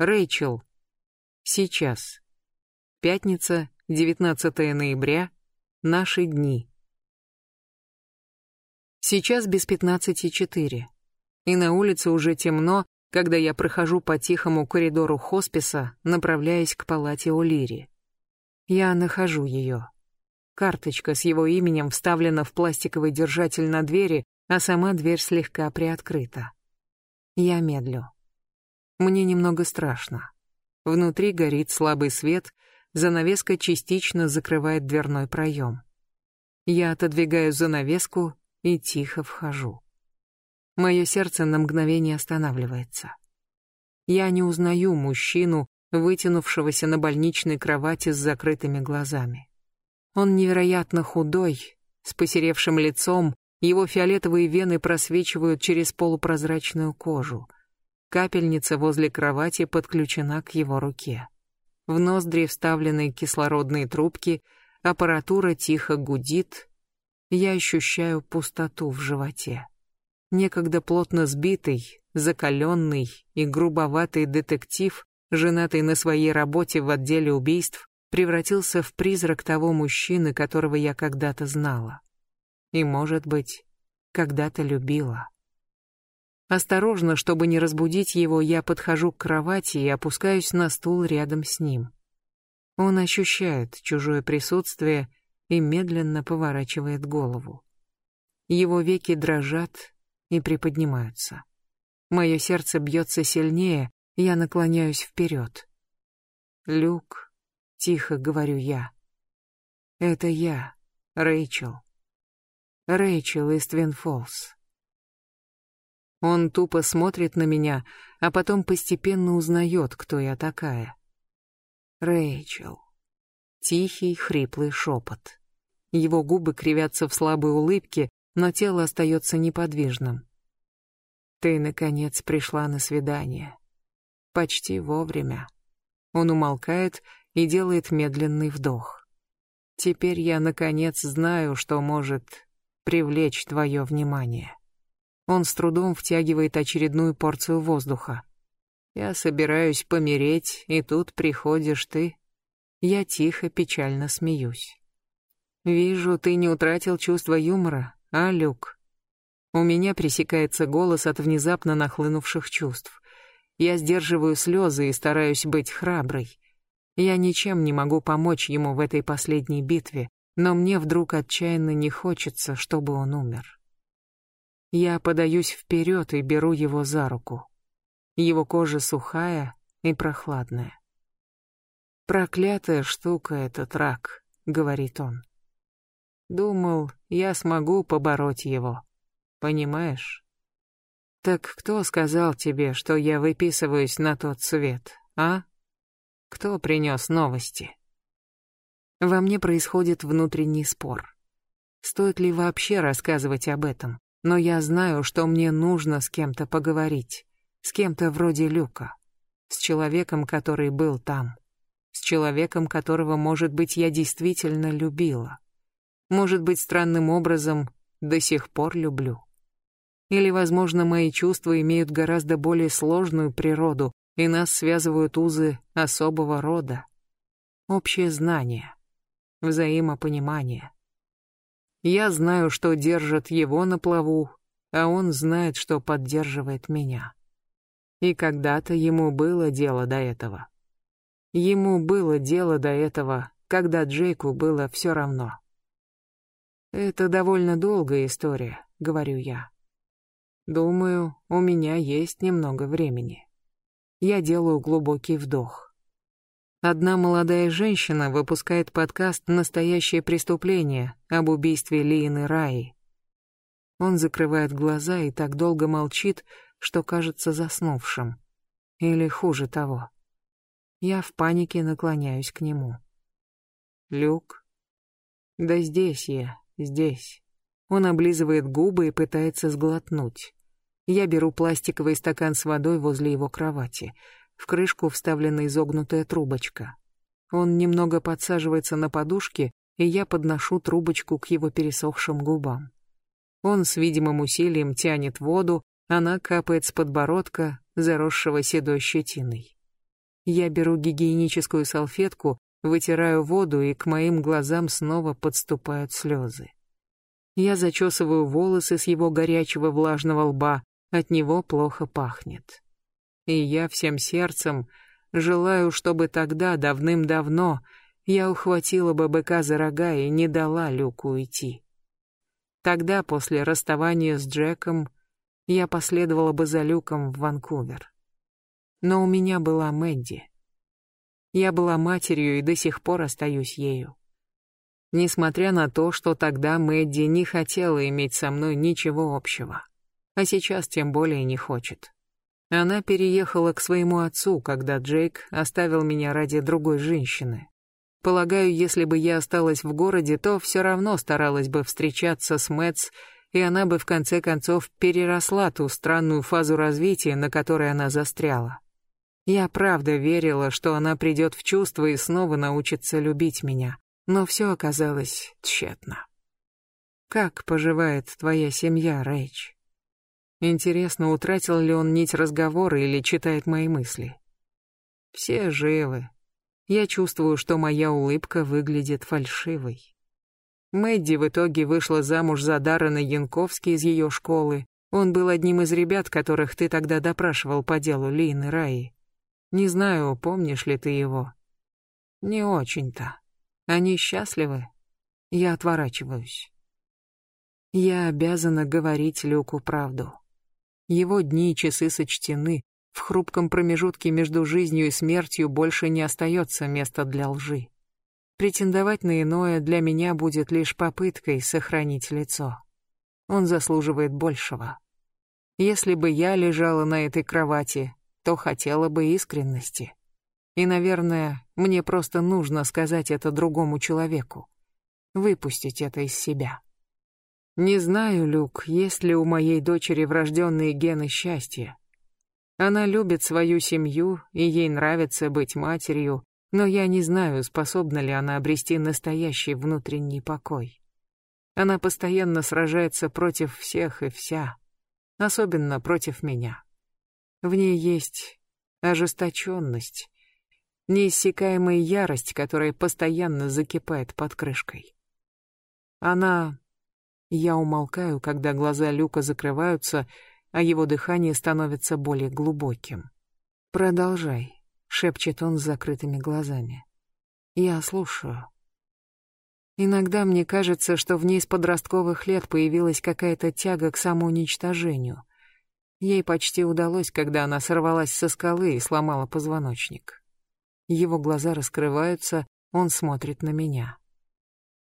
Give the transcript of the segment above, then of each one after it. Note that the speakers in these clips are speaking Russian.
Рэйчел. Сейчас. Пятница, 19 ноября. Наши дни. Сейчас без пятнадцати четыре. И на улице уже темно, когда я прохожу по тихому коридору хосписа, направляясь к палате О'Лири. Я нахожу ее. Карточка с его именем вставлена в пластиковый держатель на двери, а сама дверь слегка приоткрыта. Я медлю. Мне немного страшно. Внутри горит слабый свет, занавеска частично закрывает дверной проем. Я отодвигаю занавеску и тихо вхожу. Мое сердце на мгновение останавливается. Я не узнаю мужчину, вытянувшегося на больничной кровати с закрытыми глазами. Он невероятно худой, с посеревшим лицом, его фиолетовые вены просвечивают через полупрозрачную кожу — Капельница возле кровати подключена к его руке. В ноздри вставлены кислородные трубки, аппаратура тихо гудит. Я ощущаю пустоту в животе. Некогда плотно сбитый, закаленный и грубоватый детектив, женатый на своей работе в отделе убийств, превратился в призрак того мужчины, которого я когда-то знала. И, может быть, когда-то любила. Осторожно, чтобы не разбудить его, я подхожу к кровати и опускаюсь на стул рядом с ним. Он ощущает чужое присутствие и медленно поворачивает голову. Его веки дрожат и приподнимаются. Мое сердце бьется сильнее, я наклоняюсь вперед. «Люк», — тихо говорю я. «Это я, Рэйчел. Рэйчел из Твин Фоллс». Он тупо смотрит на меня, а потом постепенно узнает, кто я такая. Рэйчел. Тихий, хриплый шепот. Его губы кривятся в слабой улыбке, но тело остается неподвижным. Ты, наконец, пришла на свидание. Почти вовремя. Он умолкает и делает медленный вдох. Теперь я, наконец, знаю, что может привлечь твое внимание. Он с трудом втягивает очередную порцию воздуха. Я собираюсь помереть, и тут приходишь ты. Я тихо, печально смеюсь. Вижу, ты не утратил чувство юмора, а, Люк? У меня пресекается голос от внезапно нахлынувших чувств. Я сдерживаю слезы и стараюсь быть храброй. Я ничем не могу помочь ему в этой последней битве, но мне вдруг отчаянно не хочется, чтобы он умер. Я подаюсь вперед и беру его за руку. Его кожа сухая и прохладная. «Проклятая штука этот рак», — говорит он. «Думал, я смогу побороть его. Понимаешь?» «Так кто сказал тебе, что я выписываюсь на тот свет, а? Кто принес новости?» Во мне происходит внутренний спор. Стоит ли вообще рассказывать об этом? Но я знаю, что мне нужно с кем-то поговорить, с кем-то вроде Люка, с человеком, который был там, с человеком, которого, может быть, я действительно любила. Может быть, странным образом до сих пор люблю. Или, возможно, мои чувства имеют гораздо более сложную природу, и нас связывают узы особого рода. Общее знание, взаимопонимание. Я знаю, что держит его на плаву, а он знает, что поддерживает меня. И когда-то ему было дело до этого. Ему было дело до этого, когда Джейку было все равно. Это довольно долгая история, говорю я. Думаю, у меня есть немного времени. Я делаю глубокий вдох. Одна молодая женщина выпускает подкаст «Настоящее преступление» об убийстве Лиины Раи. Он закрывает глаза и так долго молчит, что кажется заснувшим. Или хуже того. Я в панике наклоняюсь к нему. «Люк?» «Да здесь я, здесь». Он облизывает губы и пытается сглотнуть. Я беру пластиковый стакан с водой возле его кровати — в крышку вставлена изогнутая трубочка. Он немного подсаживается на подушке, и я подношу трубочку к его пересохшим губам. Он с видимым усилием тянет воду, она капает с подбородка, заросшего седой щетиной. Я беру гигиеническую салфетку, вытираю воду, и к моим глазам снова подступают слезы. Я зачесываю волосы с его горячего влажного лба, от него плохо пахнет. И я всем сердцем желаю, чтобы тогда, давным-давно, я ухватила бы быка за рога и не дала Люку уйти. Тогда, после расставания с Джеком, я последовала бы за Люком в Ванкувер. Но у меня была Мэдди. Я была матерью и до сих пор остаюсь ею. Несмотря на то, что тогда Мэдди не хотела иметь со мной ничего общего. А сейчас тем более не хочет. Она переехала к своему отцу, когда Джейк оставил меня ради другой женщины. Полагаю, если бы я осталась в городе, то все равно старалась бы встречаться с Мэтс, и она бы в конце концов переросла ту странную фазу развития, на которой она застряла. Я правда верила, что она придет в чувство и снова научится любить меня, но все оказалось тщетно. Как поживает твоя семья, Рэйч? Интересно, утратил ли он нить разговора или читает мои мысли? Все живы. Я чувствую, что моя улыбка выглядит фальшивой. Мэдди в итоге вышла замуж за Даррена Янковски из ее школы. Он был одним из ребят, которых ты тогда допрашивал по делу Лины Раи. Не знаю, помнишь ли ты его. Не очень-то. Они счастливы. Я отворачиваюсь. Я обязана говорить Люку правду. Его дни и часы сочтены. В хрупком промежутке между жизнью и смертью больше не остается места для лжи. Претендовать на иное для меня будет лишь попыткой сохранить лицо. Он заслуживает большего. Если бы я лежала на этой кровати, то хотела бы искренности. И, наверное, мне просто нужно сказать это другому человеку. Выпустить это из себя. Не знаю, Люк, есть ли у моей дочери врожденные гены счастья. Она любит свою семью, и ей нравится быть матерью, но я не знаю, способна ли она обрести настоящий внутренний покой. Она постоянно сражается против всех и вся, особенно против меня. В ней есть ожесточенность, неиссякаемая ярость, которая постоянно закипает под крышкой. Она я умолкаю, когда глаза Люка закрываются, а его дыхание становится более глубоким. «Продолжай», — шепчет он с закрытыми глазами. «Я слушаю». Иногда мне кажется, что в ней с подростковых лет появилась какая-то тяга к самоуничтожению. Ей почти удалось, когда она сорвалась со скалы и сломала позвоночник. Его глаза раскрываются, он смотрит на меня.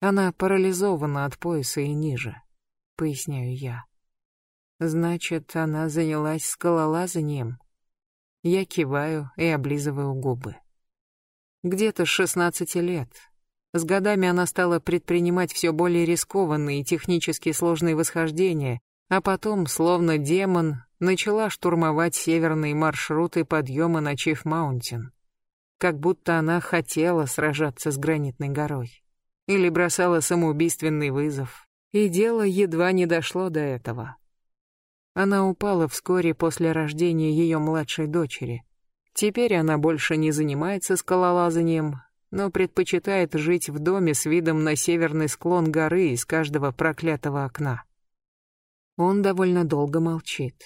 Она парализована от пояса и ниже, поясняю я. Значит, она занялась скалолазанием. Я киваю и облизываю губы. Где-то с лет. С годами она стала предпринимать все более рискованные и технически сложные восхождения, а потом, словно демон, начала штурмовать северные маршруты подъема на Чиф-Маунтин. Как будто она хотела сражаться с гранитной горой или бросала самоубийственный вызов. И дело едва не дошло до этого. Она упала вскоре после рождения ее младшей дочери. Теперь она больше не занимается скалолазанием, но предпочитает жить в доме с видом на северный склон горы из каждого проклятого окна. Он довольно долго молчит.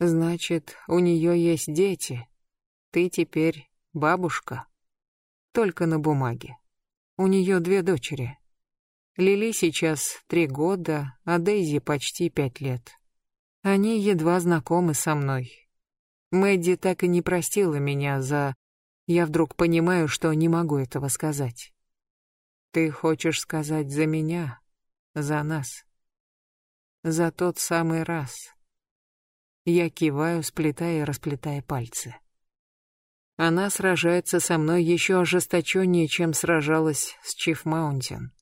Значит, у нее есть дети. Ты теперь бабушка. Только на бумаге. У нее две дочери. Лили сейчас три года, а Дейзи почти пять лет. Они едва знакомы со мной. Мэдди так и не простила меня за... Я вдруг понимаю, что не могу этого сказать. Ты хочешь сказать за меня, за нас, за тот самый раз. Я киваю, сплетая и расплетая пальцы. Она сражается со мной еще ожесточеннее, чем сражалась с Чиф Маунтин.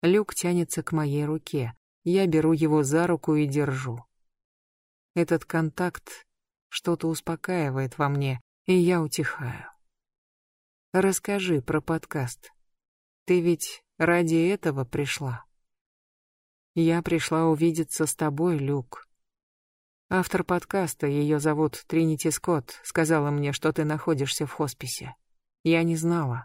Люк тянется к моей руке. Я беру его за руку и держу. Этот контакт что-то успокаивает во мне, и я утихаю. Расскажи про подкаст. Ты ведь ради этого пришла. Я пришла увидеться с тобой, Люк. Автор подкаста, ее зовут Тринити Скотт, сказала мне, что ты находишься в хосписе. Я не знала.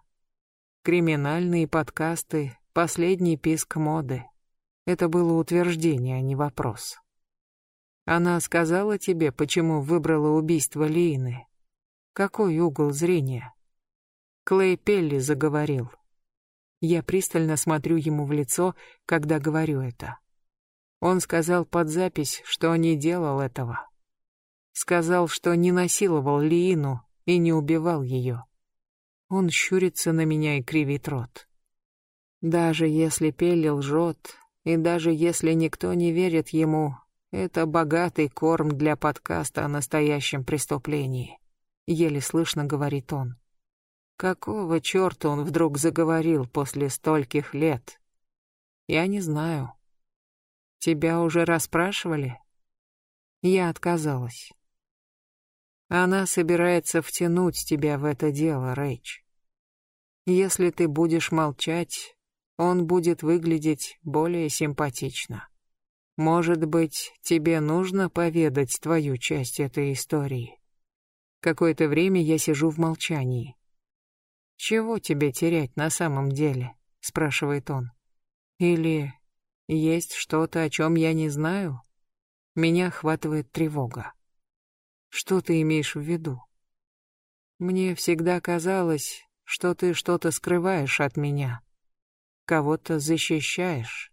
Криминальные подкасты — последний писк моды. Это было утверждение, а не вопрос. Она сказала тебе, почему выбрала убийство Лины? Какой угол зрения? Клей Пелли заговорил. Я пристально смотрю ему в лицо, когда говорю это. Он сказал под запись, что не делал этого. Сказал, что не насиловал Лиину и не убивал ее. Он щурится на меня и кривит рот. Даже если Пелли лжет, и даже если никто не верит ему, это богатый корм для подкаста о настоящем преступлении. Еле слышно говорит он. Какого черта он вдруг заговорил после стольких лет? Я не знаю. Тебя уже расспрашивали? Я отказалась. Она собирается втянуть тебя в это дело, Рэйч. Если ты будешь молчать, он будет выглядеть более симпатично. Может быть, тебе нужно поведать твою часть этой истории? Какое-то время я сижу в молчании. «Чего тебе терять на самом деле?» — спрашивает он. «Или есть что-то, о чем я не знаю?» Меня охватывает тревога. «Что ты имеешь в виду?» «Мне всегда казалось, что ты что-то скрываешь от меня, кого-то защищаешь.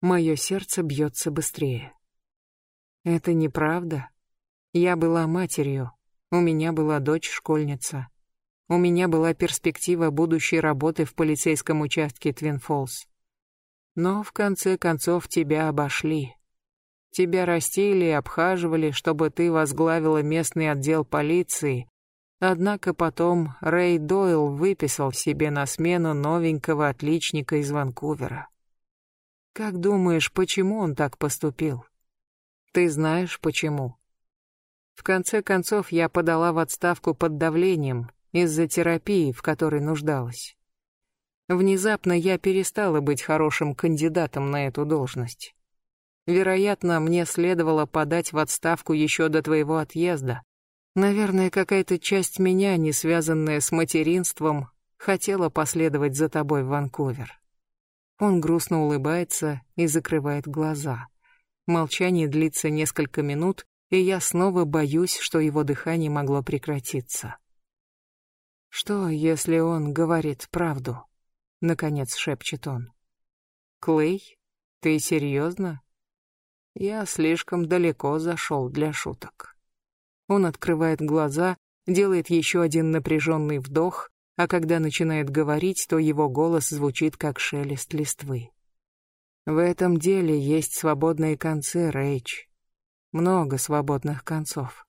Мое сердце бьется быстрее. Это неправда. Я была матерью, у меня была дочь-школьница. У меня была перспектива будущей работы в полицейском участке Твинфолс. Но в конце концов тебя обошли. Тебя растили и обхаживали, чтобы ты возглавила местный отдел полиции. Однако потом Рэй Дойл выписал себе на смену новенького отличника из Ванкувера. Как думаешь, почему он так поступил? Ты знаешь почему. В конце концов, я подала в отставку под давлением, из-за терапии, в которой нуждалась. Внезапно я перестала быть хорошим кандидатом на эту должность. Вероятно, мне следовало подать в отставку еще до твоего отъезда. Наверное, какая-то часть меня, не связанная с материнством, хотела последовать за тобой в Ванкувер. Он грустно улыбается и закрывает глаза. Молчание длится несколько минут, и я снова боюсь, что его дыхание могло прекратиться. Что, если он говорит правду? Наконец шепчет он. Клей, ты серьезно? Я слишком далеко зашел для шуток. Он открывает глаза, делает еще один напряженный вдох, а когда начинает говорить, то его голос звучит как шелест листвы. В этом деле есть свободные концы, Рэйч. Много свободных концов.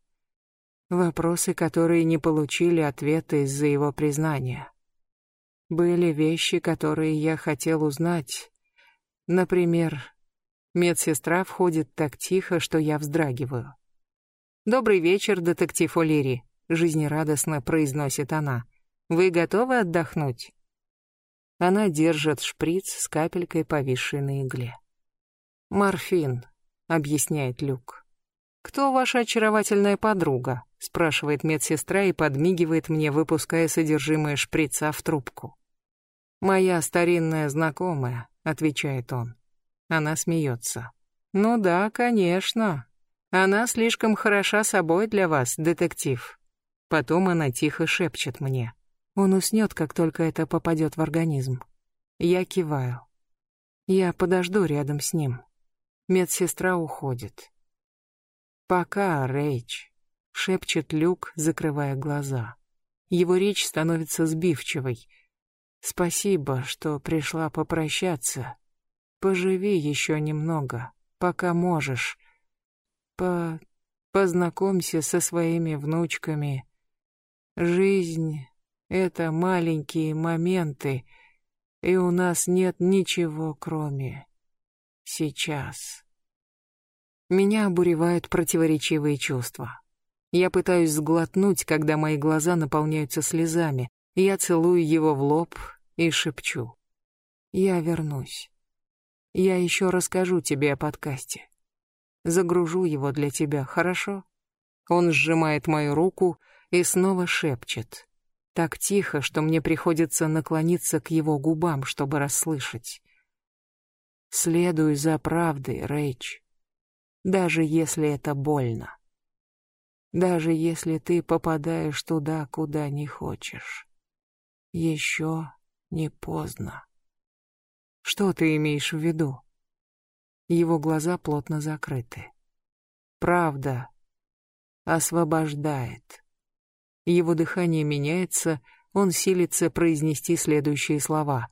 Вопросы, которые не получили ответа из-за его признания. Были вещи, которые я хотел узнать. Например, медсестра входит так тихо, что я вздрагиваю. «Добрый вечер, детектив О'Лири», — жизнерадостно произносит она. «Вы готовы отдохнуть?» Она держит шприц с капелькой, повисшей на игле. «Морфин», — объясняет Люк. «Кто ваша очаровательная подруга?» — спрашивает медсестра и подмигивает мне, выпуская содержимое шприца в трубку. «Моя старинная знакомая», — отвечает он. Она смеется. «Ну да, конечно. Она слишком хороша собой для вас, детектив». Потом она тихо шепчет мне. Он уснет, как только это попадет в организм. Я киваю. Я подожду рядом с ним. Медсестра уходит. «Пока, Рэйч», — шепчет Люк, закрывая глаза. Его речь становится сбивчивой. «Спасибо, что пришла попрощаться. Поживи еще немного, пока можешь. По... Познакомься со своими внучками. Жизнь — это маленькие моменты, и у нас нет ничего, кроме сейчас». Меня обуревают противоречивые чувства. Я пытаюсь сглотнуть, когда мои глаза наполняются слезами. Я целую его в лоб и шепчу. Я вернусь. Я еще расскажу тебе о подкасте. Загружу его для тебя, хорошо? Он сжимает мою руку и снова шепчет. Так тихо, что мне приходится наклониться к его губам, чтобы расслышать. Следуй за правдой, Рэйч. Даже если это больно. Даже если ты попадаешь туда, куда не хочешь. Еще не поздно. Что ты имеешь в виду? Его глаза плотно закрыты. Правда освобождает. Его дыхание меняется, он силится произнести следующие слова.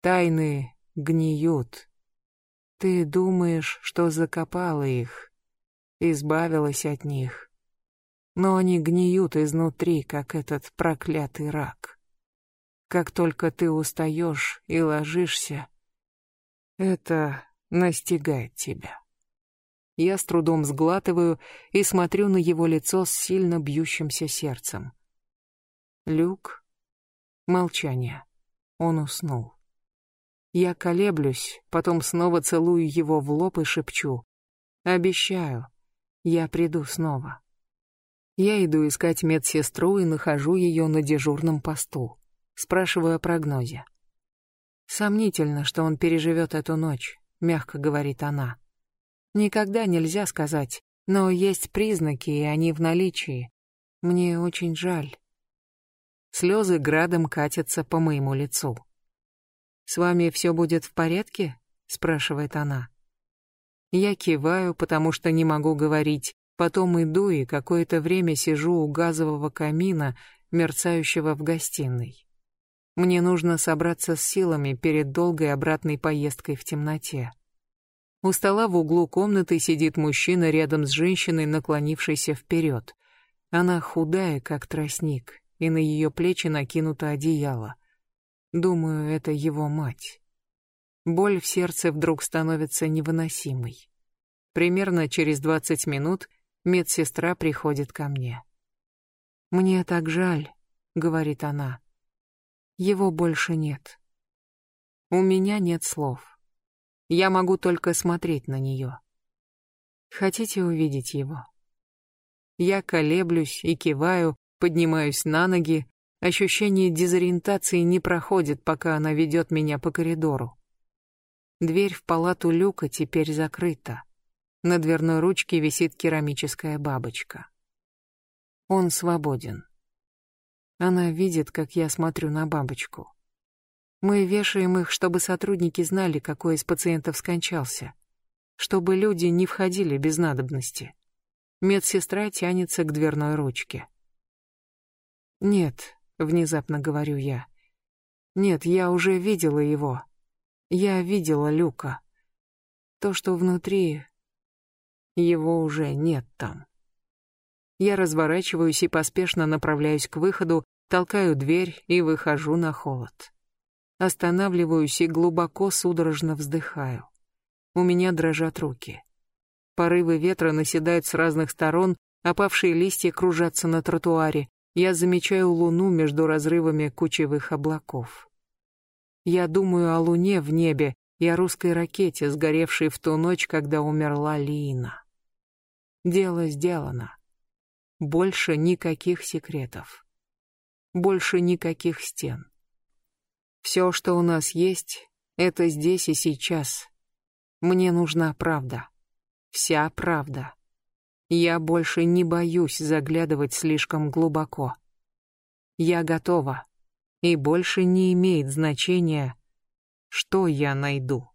Тайны гниют. Ты думаешь, что закопала их, избавилась от них. Но они гниют изнутри, как этот проклятый рак. Как только ты устаешь и ложишься, это настигает тебя. Я с трудом сглатываю и смотрю на его лицо с сильно бьющимся сердцем. Люк. Молчание. Он уснул. Я колеблюсь, потом снова целую его в лоб и шепчу. Обещаю, я приду снова. Я иду искать медсестру и нахожу ее на дежурном посту. Спрашиваю о прогнозе. Сомнительно, что он переживет эту ночь, мягко говорит она. Никогда нельзя сказать, но есть признаки, и они в наличии. Мне очень жаль. Слезы градом катятся по моему лицу. «С вами все будет в порядке?» — спрашивает она. Я киваю, потому что не могу говорить. Потом иду и какое-то время сижу у газового камина, мерцающего в гостиной. Мне нужно собраться с силами перед долгой обратной поездкой в темноте. У стола в углу комнаты сидит мужчина рядом с женщиной, наклонившейся вперед. Она худая, как тростник, и на ее плечи накинуто одеяло. Думаю, это его мать. Боль в сердце вдруг становится невыносимой. Примерно через 20 минут медсестра приходит ко мне. «Мне так жаль», — говорит она. «Его больше нет». У меня нет слов. Я могу только смотреть на нее. Хотите увидеть его? Я колеблюсь и киваю, поднимаюсь на ноги. Ощущение дезориентации не проходит, пока она ведет меня по коридору. Дверь в палату Люка теперь закрыта. На дверной ручке висит керамическая бабочка. Он свободен. Она видит, как я смотрю на бабочку. Мы вешаем их, чтобы сотрудники знали, какой из пациентов скончался. Чтобы люди не входили без надобности. Медсестра тянется к дверной ручке. «Нет», — внезапно говорю я. «Нет, я уже видела его. Я видела Люка. То, что внутри, его уже нет там. Я разворачиваюсь и поспешно направляюсь к выходу, толкаю дверь и выхожу на холод. Останавливаюсь и глубоко судорожно вздыхаю. У меня дрожат руки. Порывы ветра наседают с разных сторон, опавшие листья кружатся на тротуаре. Я замечаю луну между разрывами кучевых облаков. Я думаю о луне в небе и о русской ракете, сгоревшей в ту ночь, когда умерла Лина. Дело сделано. Больше никаких секретов. Больше никаких стен. Все, что у нас есть, это здесь и сейчас. Мне нужна правда. Вся правда. Я больше не боюсь заглядывать слишком глубоко. Я готова и больше не имеет значения, что я найду.